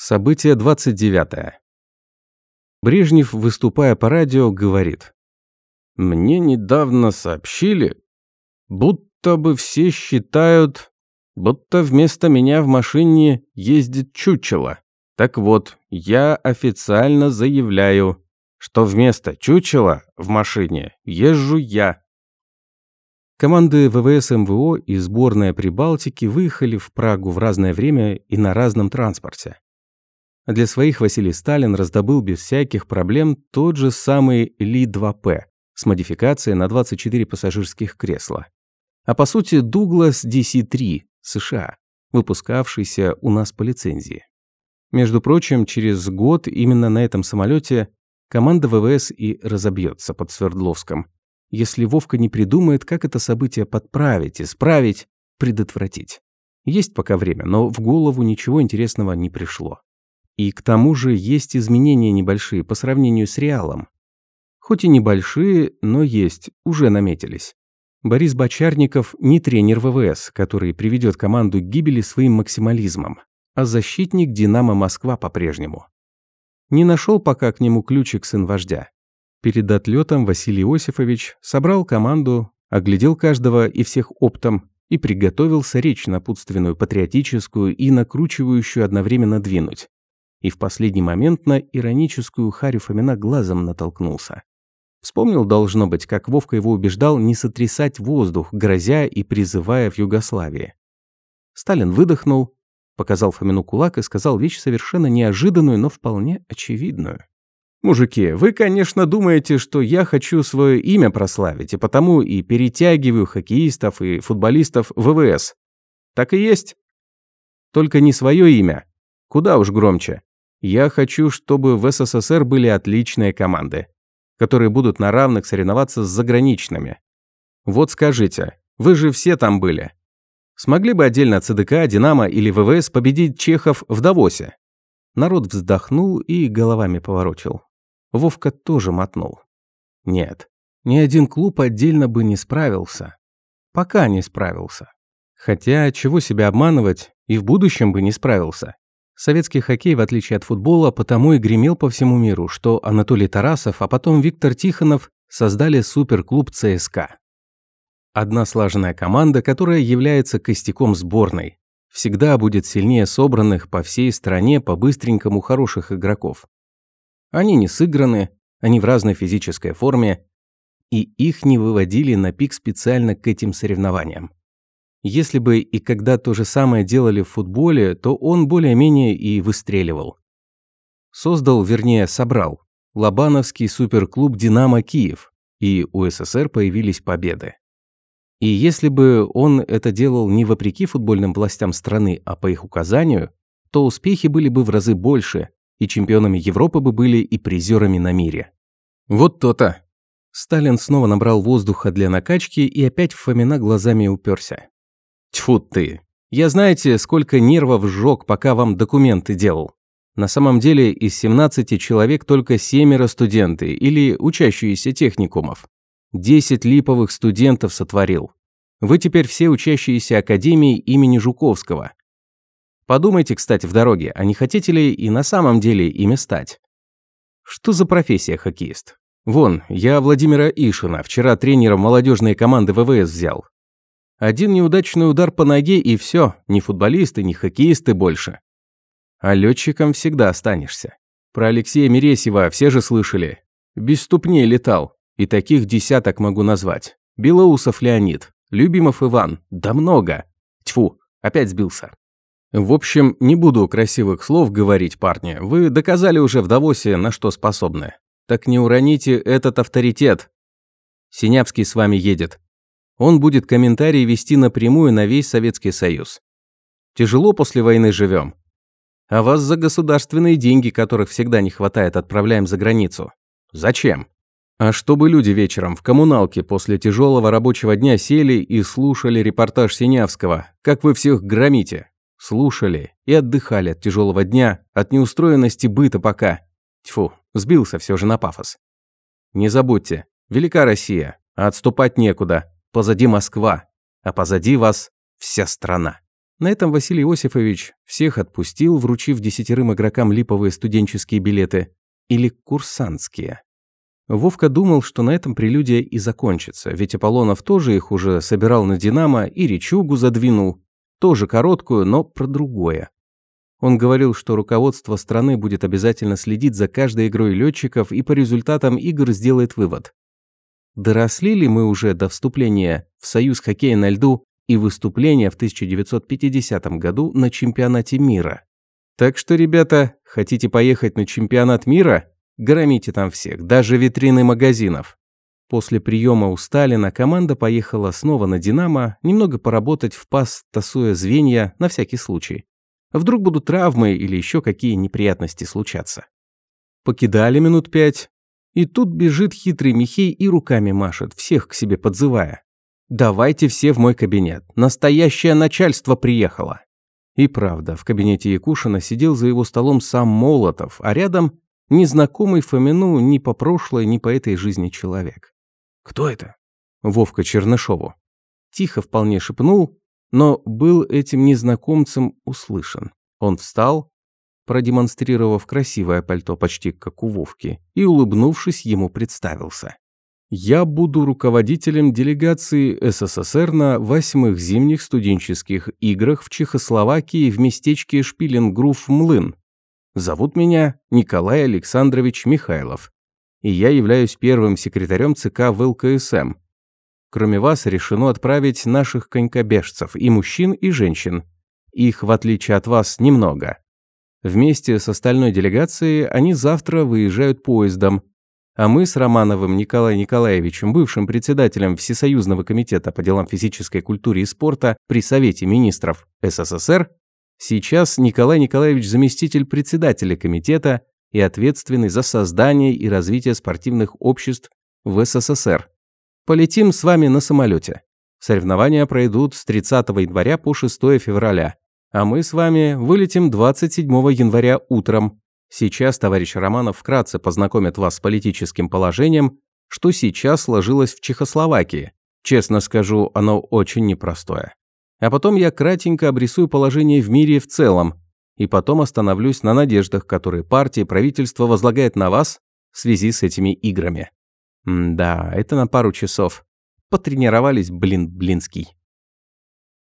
Событие 29. Брежнев, выступая по радио, говорит. «Мне недавно сообщили, будто бы все считают, будто вместо меня в машине ездит чучело. Так вот, я официально заявляю, что вместо чучела в машине езжу я». Команды ВВС МВО и сборная Прибалтики выехали в Прагу в разное время и на разном транспорте. Для своих Василий Сталин раздобыл без всяких проблем тот же самый Ли-2П с модификацией на 24 пассажирских кресла. А по сути Дуглас DC-3 США, выпускавшийся у нас по лицензии. Между прочим, через год именно на этом самолете команда ВВС и разобьется под Свердловском, если Вовка не придумает, как это событие подправить, исправить, предотвратить. Есть пока время, но в голову ничего интересного не пришло. И к тому же есть изменения небольшие по сравнению с Реалом. Хоть и небольшие, но есть, уже наметились. Борис Бочарников не тренер ВВС, который приведет команду к гибели своим максимализмом, а защитник «Динамо Москва» по-прежнему. Не нашел пока к нему ключик сын вождя. Перед отлетом Василий Иосифович собрал команду, оглядел каждого и всех оптом и приготовился речь напутственную, патриотическую и накручивающую одновременно двинуть и в последний момент на ироническую Харю Фомина глазом натолкнулся. Вспомнил, должно быть, как Вовка его убеждал не сотрясать воздух, грозя и призывая в Югославии. Сталин выдохнул, показал Фомину кулак и сказал вещь совершенно неожиданную, но вполне очевидную. «Мужики, вы, конечно, думаете, что я хочу свое имя прославить, и потому и перетягиваю хоккеистов и футболистов в ВВС. Так и есть. Только не свое имя. Куда уж громче. Я хочу, чтобы в СССР были отличные команды, которые будут на равных соревноваться с заграничными. Вот скажите, вы же все там были. Смогли бы отдельно ЦДК, Динамо или ВВС победить чехов в Давосе? Народ вздохнул и головами поворочил. Вовка тоже мотнул. Нет, ни один клуб отдельно бы не справился. Пока не справился. Хотя, чего себя обманывать, и в будущем бы не справился. Советский хоккей, в отличие от футбола, потому и гремел по всему миру, что Анатолий Тарасов, а потом Виктор Тихонов создали суперклуб ЦСКА. Одна слаженная команда, которая является костяком сборной, всегда будет сильнее собранных по всей стране по-быстренькому хороших игроков. Они не сыграны, они в разной физической форме, и их не выводили на пик специально к этим соревнованиям. Если бы и когда то же самое делали в футболе, то он более-менее и выстреливал. Создал, вернее, собрал Лобановский суперклуб «Динамо Киев», и у СССР появились победы. И если бы он это делал не вопреки футбольным властям страны, а по их указанию, то успехи были бы в разы больше, и чемпионами Европы бы были и призерами на мире. Вот то-то. Сталин снова набрал воздуха для накачки и опять в Фомина глазами уперся. Тьфу ты. Я знаете, сколько нервов сжег, пока вам документы делал. На самом деле из 17 человек только семеро студенты или учащиеся техникумов. 10 липовых студентов сотворил. Вы теперь все учащиеся Академии имени Жуковского. Подумайте, кстати, в дороге, а не хотите ли и на самом деле ими стать? Что за профессия хоккеист? Вон, я Владимира Ишина, вчера тренером молодежной команды ВВС взял. Один неудачный удар по ноге и все, ни футболисты, ни хоккеисты больше. А летчиком всегда останешься. Про Алексея Мересьева все же слышали. Без ступней летал. И таких десяток могу назвать. Белоусов Леонид, Любимов Иван, да много. Тьфу, опять сбился. В общем, не буду красивых слов говорить, парни. Вы доказали уже в Давосе, на что способны. Так не уроните этот авторитет. Синявский с вами едет. Он будет комментарии вести напрямую на весь Советский Союз. Тяжело после войны живем. А вас за государственные деньги, которых всегда не хватает, отправляем за границу. Зачем? А чтобы люди вечером в коммуналке после тяжелого рабочего дня сели и слушали репортаж Синявского, как вы всех громите. Слушали и отдыхали от тяжелого дня, от неустроенности быта пока. Тьфу, сбился все же на пафос. Не забудьте, велика Россия, а отступать некуда. Позади Москва, а позади вас вся страна. На этом Василий Иосифович всех отпустил, вручив десятерым игрокам липовые студенческие билеты. Или курсантские. Вовка думал, что на этом прелюдия и закончится, ведь Аполлонов тоже их уже собирал на «Динамо» и речугу задвинул. Тоже короткую, но про другое. Он говорил, что руководство страны будет обязательно следить за каждой игрой летчиков и по результатам игр сделает вывод. Доросли ли мы уже до вступления в Союз хоккея на льду и выступления в 1950 году на чемпионате мира? Так что, ребята, хотите поехать на чемпионат мира? Громите там всех, даже витрины магазинов. После приема у Сталина команда поехала снова на «Динамо», немного поработать в пас, тасуя звенья на всякий случай. Вдруг будут травмы или еще какие неприятности случаться. Покидали минут пять, и тут бежит хитрый Михей и руками машет, всех к себе подзывая. «Давайте все в мой кабинет. Настоящее начальство приехало». И правда, в кабинете Якушина сидел за его столом сам Молотов, а рядом незнакомый Фомину ни по прошлой, ни по этой жизни человек. «Кто это?» Вовка Чернышову. Тихо вполне шепнул, но был этим незнакомцем услышан. Он встал, продемонстрировав красивое пальто почти как у Вовки, и, улыбнувшись, ему представился. «Я буду руководителем делегации СССР на восьмых зимних студенческих играх в Чехословакии в местечке Шпиленгруф-Млын. Зовут меня Николай Александрович Михайлов, и я являюсь первым секретарем ЦК ВЛКСМ, Кроме вас, решено отправить наших конькобежцев, и мужчин, и женщин. Их, в отличие от вас, немного. Вместе с остальной делегацией они завтра выезжают поездом, а мы с Романовым Николаем Николаевичем, бывшим председателем Всесоюзного комитета по делам физической культуры и спорта при Совете министров СССР, сейчас Николай Николаевич заместитель председателя комитета и ответственный за создание и развитие спортивных обществ в СССР. Полетим с вами на самолете. Соревнования пройдут с 30 января по 6 февраля, а мы с вами вылетим 27 января утром. Сейчас товарищ Романов вкратце познакомит вас с политическим положением, что сейчас сложилось в Чехословакии. Честно скажу, оно очень непростое. А потом я кратенько обрисую положение в мире в целом, и потом остановлюсь на надеждах, которые партия и правительство возлагает на вас в связи с этими играми. М да, это на пару часов. Потренировались, блин, блинский.